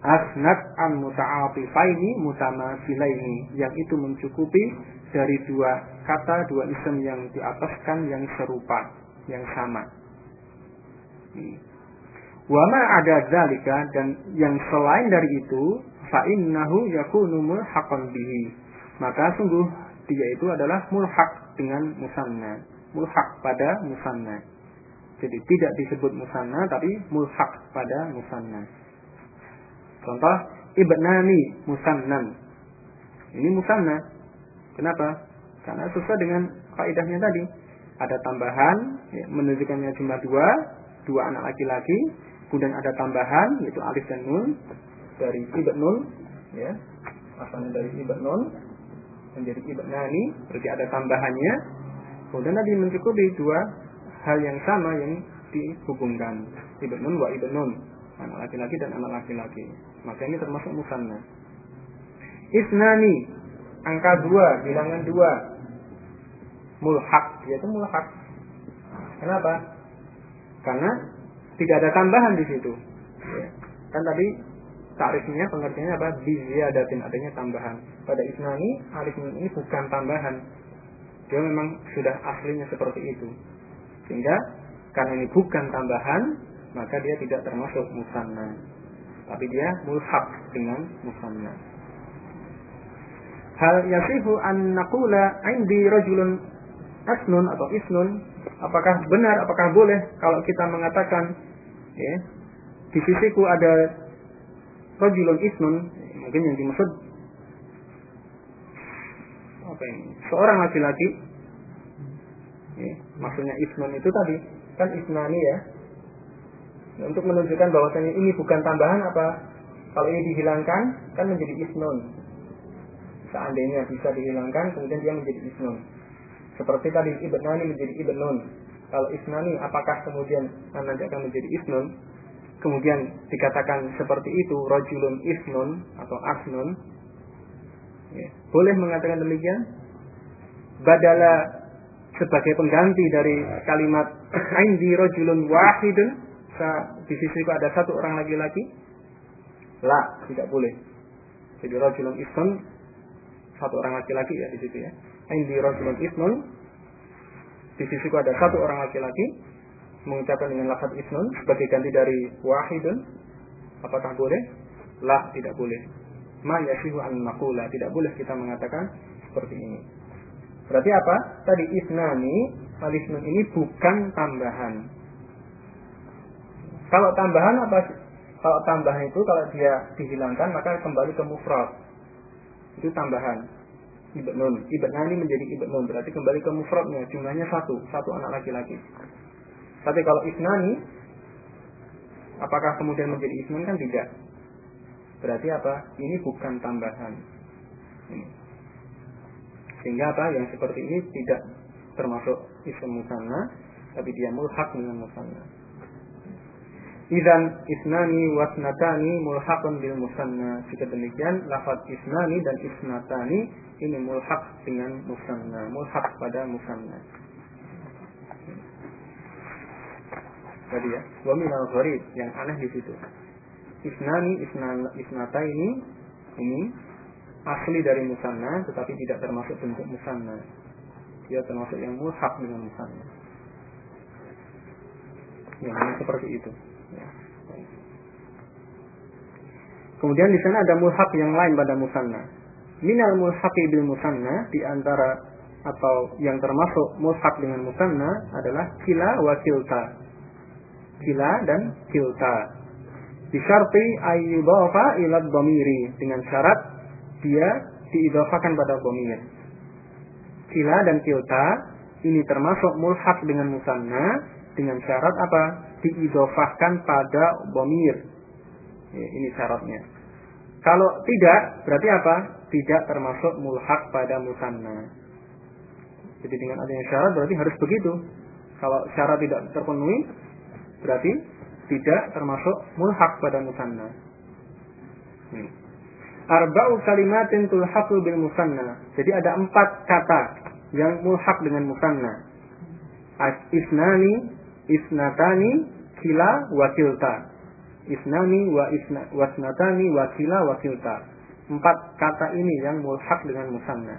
Asnad an muta'atifaini mutamasilaini yang itu mencukupi dari dua kata dua isim yang diataskan yang serupa yang sama wama ada zalika dan yang selain dari itu fa innahu yakunu mulhaqan bihi maka sungguh dia itu adalah mulhaq dengan musanna mulhaq pada musanna jadi tidak disebut musanna tapi mulhaq pada musanna Contoh ibnani musannan. Ini musanna. Kenapa? Karena sesuai dengan kaidahnya tadi. Ada tambahan ya, menunjukkannya jumlah dua, dua anak laki-laki. Kemudian ada tambahan yaitu alif dan nun dari ibnun, ya, asalnya dari ibnun menjadi ibnani, berarti ada tambahannya. Kemudian tadi mencukupi dua hal yang sama yang dihubungkan ibnun wa ibnun anak laki-laki dan anak laki-laki. Maka ini termasuk musanna. Isnani, angka dua, bilangan dua. Mulhak, yaitu mulhak. Kenapa? Karena tidak ada tambahan di situ. Ya. Kan tadi tarifnya pengertiannya apa? Biziyadatin adanya tambahan. Pada isnani, alif ini bukan tambahan. Dia memang sudah aslinya seperti itu. Sehingga karena ini bukan tambahan, maka dia tidak termasuk musanna tapi dia mulhaq dengan musanna hal yasihu an naqula indi rajulun asnun atau isnun apakah benar apakah boleh kalau kita mengatakan ya. Di sisiku ada rajulun isnun mungkin yang dimaksud apa ini? Seorang laki-laki. Ya, maksudnya isnun itu tadi kan isnani ya. Untuk menunjukkan bahwasanya ini bukan tambahan apa kalau ini dihilangkan kan menjadi isnun seandainya bisa dihilangkan kemudian dia menjadi isnun seperti tadi ibnani menjadi ibnun kalau isnani apakah kemudian nanti akan menjadi isnun kemudian dikatakan seperti itu rojulun isnun atau asnun ya. boleh mengatakan demikian badala sebagai pengganti dari kalimat indi rojulun wahidun di sisiku ada satu orang laki-laki? La, tidak boleh. Jadi rajulun ismun satu orang laki-laki ya di situ ya. Indi rajulun ismun di sisiku ada satu orang laki-laki mengucapkan dengan lafaz ismun sebagai ganti dari wahidun apakah boleh? La, tidak boleh. Ma yasihu an makula, tidak boleh kita mengatakan seperti ini. Berarti apa? Tadi isnani, alismun ini bukan tambahan. Kalau tambahan apa? Kalau tambahan itu kalau dia dihilangkan maka kembali ke mufrad. Itu tambahan. Ibnun. Ibnun ini menjadi ibnun. Berarti kembali ke mufradnya. Jumlahnya satu. Satu anak laki-laki. Tapi kalau isnani, apakah kemudian menjadi isnan kan tidak. Berarti apa? Ini bukan tambahan. Ini. Sehingga apa? Yang seperti ini tidak termasuk ism musanna, tapi dia mulhak dengan musanna. Idan isnani wasnatani mulhaqun bil musanna. Jika demikian, lafaz isnani dan isnatani ini mulhaq dengan musanna, mulhaq pada musanna. Tadi ya, wa minal gharib yang aneh di situ. isnani, isnata ini ini asli dari musanna tetapi tidak termasuk bentuk musanna. Dia termasuk yang mulhak dengan musanna. Ya, seperti itu. Ya. Kemudian di sana ada mulhak yang lain pada musanna. Minal mulhaqi bil musanna di antara atau yang termasuk mulhak dengan musanna adalah kila wa kilta. Kila dan kilta. Disyarti ayyudafa ila dhamiri dengan syarat dia diidofakan pada dhamir. Kila dan kilta ini termasuk mulhak dengan musanna dengan syarat apa? Diidofahkan pada. Ya, ini syaratnya. Kalau tidak, berarti apa? Tidak termasuk mulhak pada musanna. Jadi dengan adanya syarat berarti harus begitu. Kalau syarat tidak terpenuhi, berarti tidak termasuk mulhak pada musanna. Arba'u kalimatin tulhaqu bil musanna. Jadi ada empat kata yang mulhak dengan musanna. Isnani, isnatani, kila, wakilta. Isnani wa isna, wasnatani, wakila, wakilta. Empat kata ini yang mulhak dengan musanna.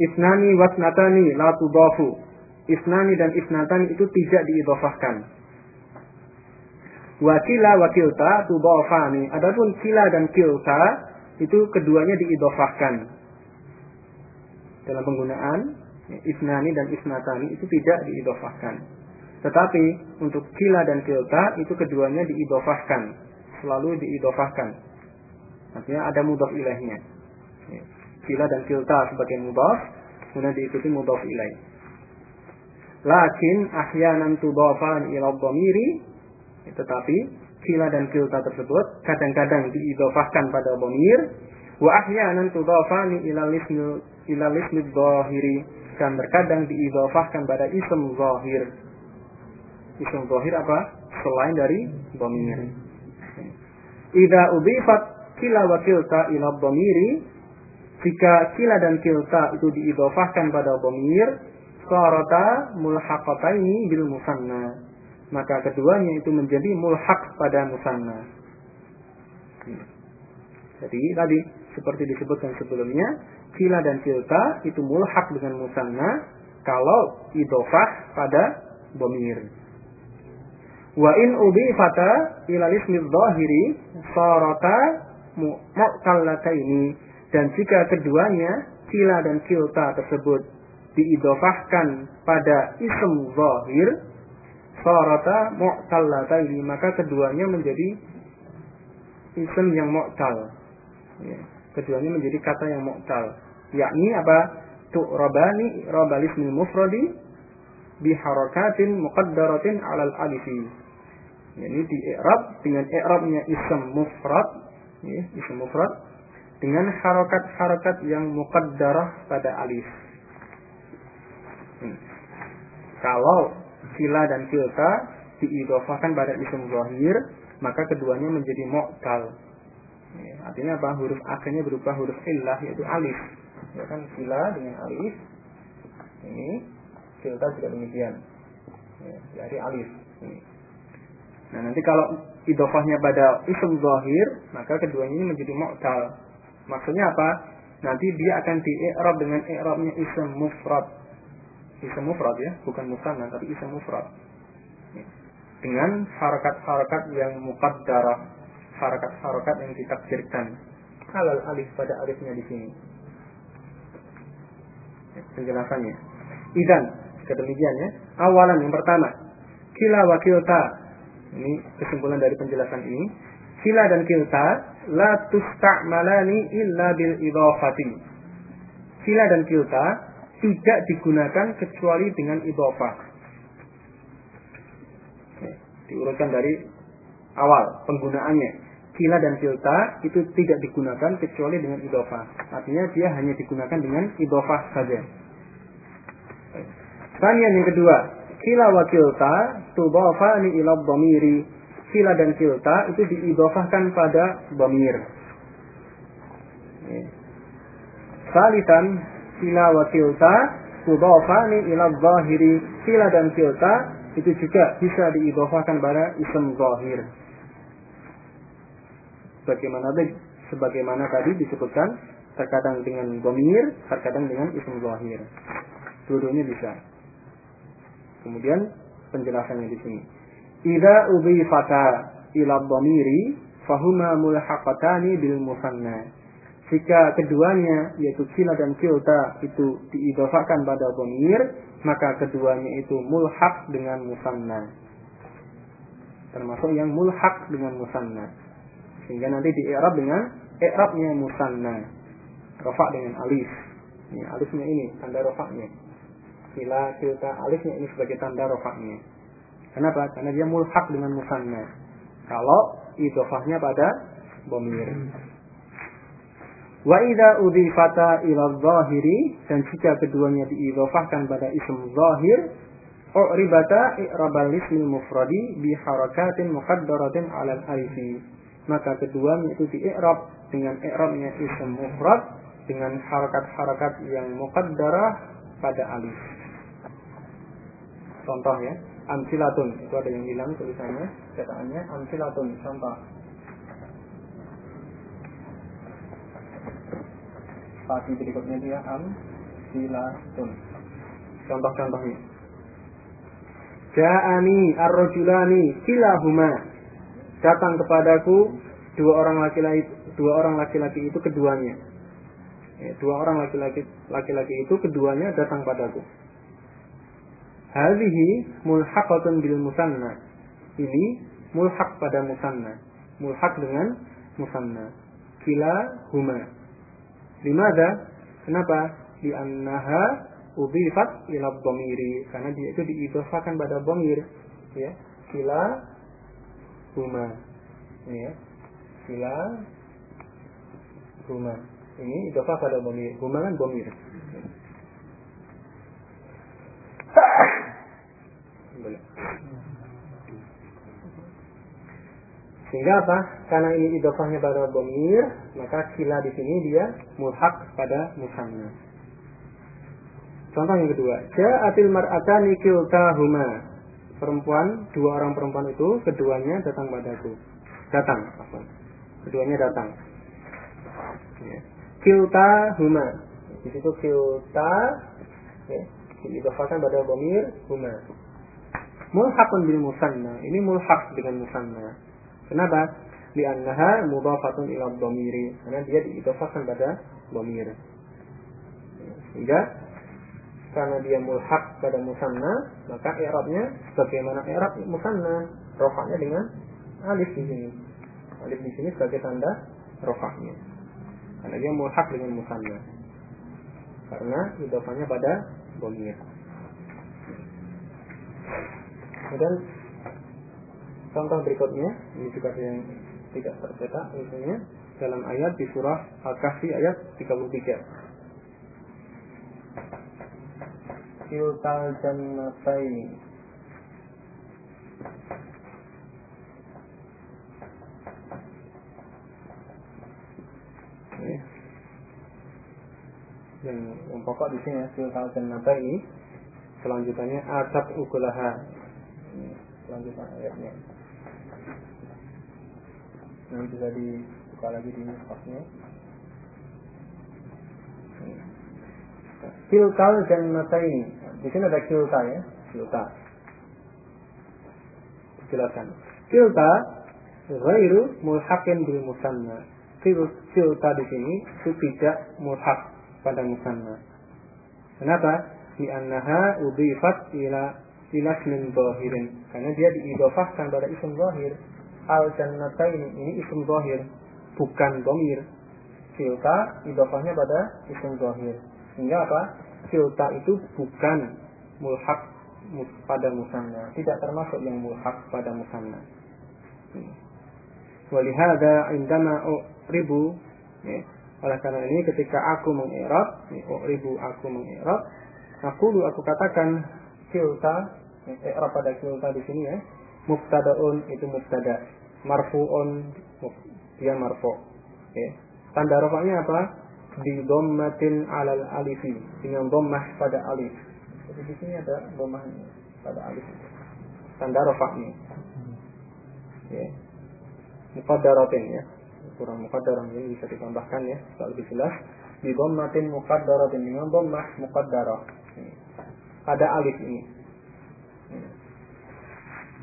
Isnani wasnatani la tudafu. Isnani dan isnatani itu tidak diidofahkan. Wakila wakilta tudafani. Adapun kila dan kilta itu keduanya diidofahkan. Dalam penggunaan isnani dan isnatani itu tidak diidofahkan. Tetapi untuk kila dan kilta itu keduanya diidofahkan. Selalu diidofahkan. Artinya ada mudhof ilahnya kila dan kilta sebagai mudhaf kemudian diikuti mudhaf ilaih lakin ahyanan tudhafan ila dhamiri tetapi kila dan kilta tersebut kadang-kadang diidofahkan pada dhamir wa ahyanan tudhafani ila lismi ila dan terkadang diidofahkan pada ism zahir ism zahir apa selain dari dhamir Ida udifat kila wa kilta ila dhamiri jika kila dan kilta itu diidofahkan pada bomir, sarata ini bil musanna. Maka keduanya itu menjadi mulhak pada musanna. Jadi tadi seperti disebutkan sebelumnya, kila dan kilta itu mulhak dengan musanna kalau idofah pada bomir. Wa in udifata ila ismi dhahiri sarata mu'tallataini dan jika keduanya, kila dan kilta tersebut diidofahkan pada ism zahir, sarata mu'tallataini, maka keduanya menjadi ism yang mu'tal. Ya, keduanya menjadi kata yang mu'tal. Yakni apa? Tu'rabani rabalismi mufradi biharakatin muqaddaratin alal alifi. Ini di i'rab dengan i'rabnya ism mufrad, ya, ism mufrad dengan harokat-harokat yang muqaddarah pada alif. Hmm. Kalau sila dan filta diidofahkan pada isim zahir, maka keduanya menjadi mu'tal. Ya, artinya apa? Huruf akhirnya berubah huruf illah yaitu alif. Ya kan sila dengan alif. Ini filta juga demikian. Ya, dari alif. Ini. Nah, nanti kalau idofahnya pada isim zahir, maka keduanya ini menjadi mu'tal. Maksudnya apa? Nanti dia akan di i'rab dengan i'rabnya ism mufrad. Ism mufrad ya, bukan musanna tapi ism mufrad. Dengan harakat-harakat yang muqaddarah, harakat-harakat yang ditakdirkan. Halal alif pada alifnya di sini. Penjelasannya. Idan, kedemikian ya. Awalan yang pertama, kila wa kilta. Ini kesimpulan dari penjelasan ini. Kila dan kilta la tusta'malani illa bil idhafati. Sila dan kilta tidak digunakan kecuali dengan idhafah. Diurutkan dari awal penggunaannya. Kila dan kilta itu tidak digunakan kecuali dengan idhafah. Artinya dia hanya digunakan dengan idhafah saja. Tanya yang kedua, kila wa kilta tudhafani ila dhamiri Kila dan kilta itu diidofahkan pada bomir. Salitan kila wa kilta tudofani ila zahiri. Kila dan kilta itu juga bisa diidofahkan pada isim zahir. Bagaimana sebagaimana tadi disebutkan terkadang dengan domir, terkadang dengan isim zahir. Dua-duanya bisa. Kemudian penjelasannya di sini. Idza udhifata ila dhamiri fahuma mulhaqatani bil musanna. Jika keduanya yaitu kila dan kilta itu diidofahkan pada dhamir, maka keduanya itu mulhaq dengan musanna. Termasuk yang mulhaq dengan musanna. Sehingga nanti di i'rab dengan i'rabnya musanna. Rafa dengan alif. Ini alifnya ini tanda rafa'nya. Kila, kilta, alifnya ini sebagai tanda rafa'nya. Kenapa? Karena dia mulhaq dengan musanna. Kalau idofahnya pada bomir. Wa idza udhifata ila zahiri dan jika keduanya diidhofahkan pada isim zahir u'ribata i'rabal ismil mufradi bi harakatin muqaddaratin 'ala al-alifi maka keduanya itu di'rab dengan i'rabnya isim mufrad dengan harakat-harakat yang muqaddarah pada alif contoh ya amsilatun itu ada yang hilang tulisannya cetakannya amsilatun contoh pagi berikutnya dia am silatun. Contoh-contohnya. Ja'ani ar-rajulani kilahuma. Datang kepadaku dua orang laki-laki dua orang laki-laki itu keduanya. Ya, dua orang laki-laki laki-laki itu keduanya datang padaku. Hadhihi mulhaqatun bil musanna. Ini mulhaq pada musanna. Mulhaq dengan musanna. Kila huma Limada? Kenapa? Di annaha udhifat ila dhamiri karena dia itu diidofahkan pada dhamir ya kila huma ya kila huma ini idofah pada dhamir huma kan dhamir boleh Sehingga apa? Karena ini idofahnya pada bomir, maka kila di sini dia mulhak pada musanna. Contoh yang kedua, ja'atil mar'atani kiltahuma. Perempuan, dua orang perempuan itu keduanya datang padaku. Datang, apa? Keduanya datang. Ya. Kilta huma. Di situ kilta diidofahkan pada bomir huma. Mulhakun bil musanna. Ini mulhak dengan musanna. Kenapa? Liannaha mudhafatun ila dhamiri. Karena dia diidofahkan pada dhamir. Sehingga karena dia mulhaq pada musanna, maka i'rabnya sebagaimana i'rab musanna, rofaknya dengan alif di sini. Alif di sini sebagai tanda rofaknya. Karena dia mulhaq dengan musanna. Karena idofahnya pada dhamir. Kemudian Contoh berikutnya, ini juga yang tidak tercetak, misalnya dalam ayat di surah Al-Kahfi ayat 33. Kiltal jannatain yang, yang pokok di sini ya, ini selanjutnya atap ukulaha selanjutnya ayatnya. Ini bisa dibuka lagi di mushafnya kiltal mata ini di sini ada kilta ya? Kilta jelaskan kilta ghairu mulhaqin bil musanna. Kilta di sini itu tidak mulhaq pada musanna. Kenapa? Di annaha udhifat ila ila min zahirin. Karena dia diidofahkan pada isim zahir. Al jannatain ini isim zahir bukan domir filta idofahnya pada isim zahir. Sehingga apa? Filta itu bukan mulhak pada musanna. Tidak termasuk yang mulhak pada musanna. Walihada indama ribu ya, oleh karena ini ketika aku mengirat ribu aku mengirat aku aku katakan filta i'rab pada filta di sini ya mubtadaun itu mubtada marfuun dia marfu ya. tanda rafanya apa? Di dhammatin alal alifi dengan dhammah pada alif. Jadi di sini ada dhammah pada alif. Tanda rofaknya ya. Muqaddaratin ya kurang muqaddarah ini bisa ditambahkan ya supaya lebih jelas di dhammatin muqaddaratin dengan dhammah muqaddarah. Pada alif ini.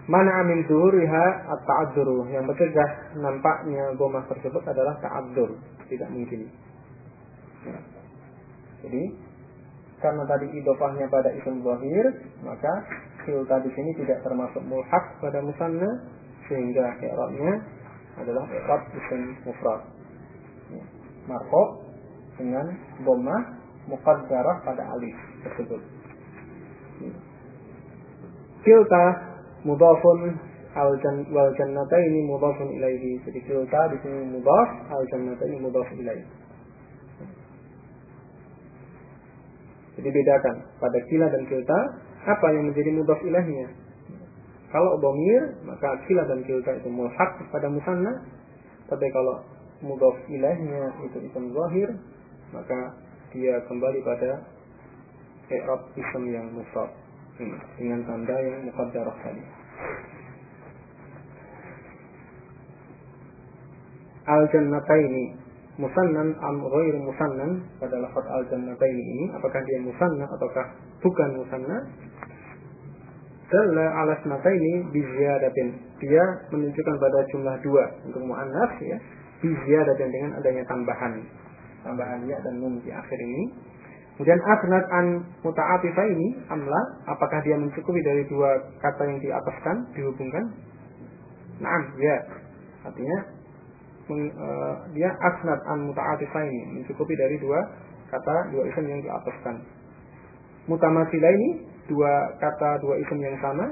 Mana amin zuhuriha at-ta'adzuru yang mencegah nampaknya gomah tersebut adalah ta'adzur, tidak mungkin. Ya. Jadi karena tadi idofahnya pada isim zahir, maka filta di sini tidak termasuk mulhaq pada musanna sehingga i'rabnya adalah i'rab isim mufrad. Ya. Marko dengan dhammah muqaddarah pada alif tersebut. Filta mudafun al wal ini mudafun ilaihi. Jadi kilta di sini mudaf, al ini mudaf ilaihi. Jadi bedakan pada kila dan kilta apa yang menjadi mudaf ilahnya. Kalau domir maka kila dan kilta itu mulhaq pada musanna. Tapi kalau mudaf ilahnya itu isim zahir maka dia kembali pada i'rab isim yang mufrad dengan tanda yang muqaddarah tadi. Al jannataini musannan am ghair musannan pada lafaz al jannataini ini apakah dia musanna ataukah bukan musanna? Dalla ala snataini bi ziyadatin. Dia menunjukkan pada jumlah dua untuk muannas ya. Bi ziyadatin dengan adanya tambahan. Tambahan ya dan nun di akhir ini Kemudian asnad an muta'atifa ini amla, apakah dia mencukupi dari dua kata yang diataskan, dihubungkan? Naam, ya. Artinya meng, uh, dia asnad an muta'atifa ini mencukupi dari dua kata dua isim yang diataskan. Mutamasila ini dua kata dua isim yang sama.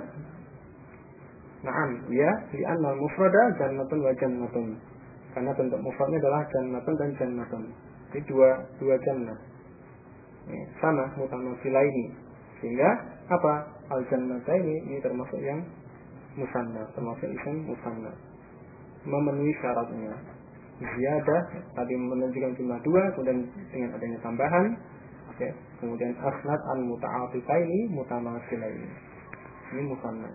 Naam, ya, di anal mufrada jannatun wa jannatun. Karena bentuk mufradnya adalah jannatun dan jannatun. Jadi dua dua jannah ya, sama mutamasila ini sehingga apa al jannata ini ini termasuk yang musanna termasuk isim musanna memenuhi syaratnya ziyadah tadi menunjukkan jumlah dua kemudian dengan adanya tambahan ya, kemudian asnad al muta'atika ini mutamasila ini ini musanna.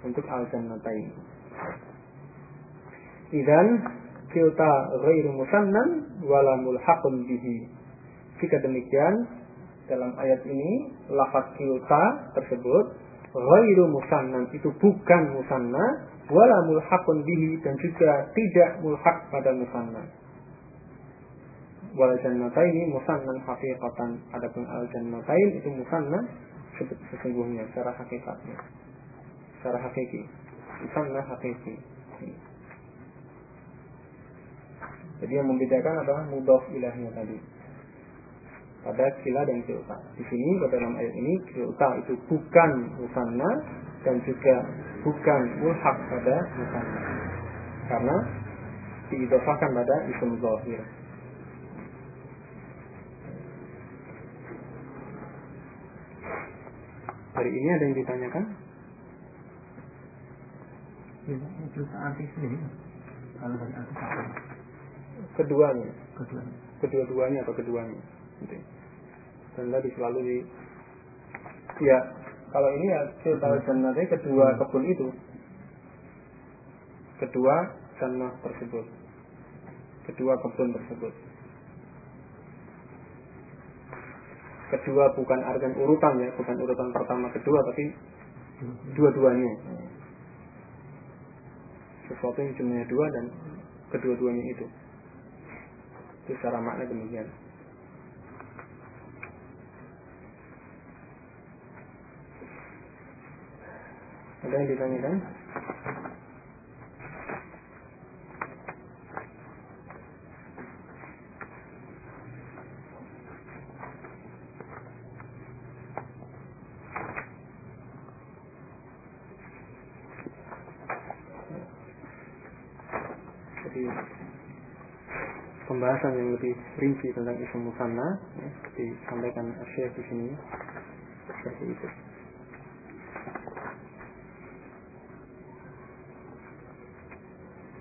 Untuk al jannata ini idan kilta ghairu musannan wala mulhaqun bihi. Jika demikian, dalam ayat ini lafaz kilta tersebut ghairu musannan itu bukan musanna wala mulhaqun bihi dan juga tidak mulhaq pada musanna. Wal jannataini musannan haqiqatan. Adapun al jannatain itu musanna sesungguhnya secara hakikatnya. Secara hakiki. Musanna hakiki. Jadi yang membedakan adalah mudhaf ilahnya tadi pada kila dan kilta. Di sini pada dalam ayat ini kilta itu bukan musanna dan juga bukan mulhak pada musanna. Karena diidofakan pada isim zahir. Hari ini ada yang ditanyakan? Keduanya. Kedua-duanya atau keduanya. Dan tadi selalu di ya kalau ini ya tahu jannatnya kedua hmm. kebun itu kedua jannah tersebut kedua kebun tersebut kedua bukan artian urutan ya bukan urutan pertama kedua tapi dua-duanya. Sesuatu yang jumlahnya dua dan kedua-duanya itu. Itu secara makna demikian. Ada yang ditanyakan? Jadi pembahasan yang lebih rinci tentang isu musanna ya, disampaikan Syekh di sini seperti itu.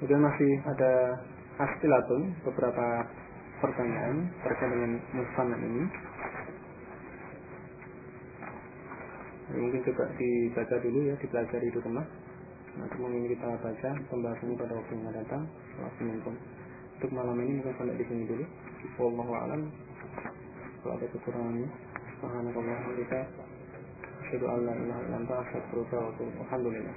Kemudian masih ada astilatun beberapa pertanyaan terkait dengan musanna ini. mungkin coba dibaca dulu ya dipelajari di rumah nanti mungkin kita baca pembahasannya pada waktu yang akan datang Assalamualaikum untuk malam ini mungkin sampai di sini dulu. Wallahu a'lam. Kalau ada kekurangannya Subhanallah kita Asyhadu an la ilaha illa Alhamdulillah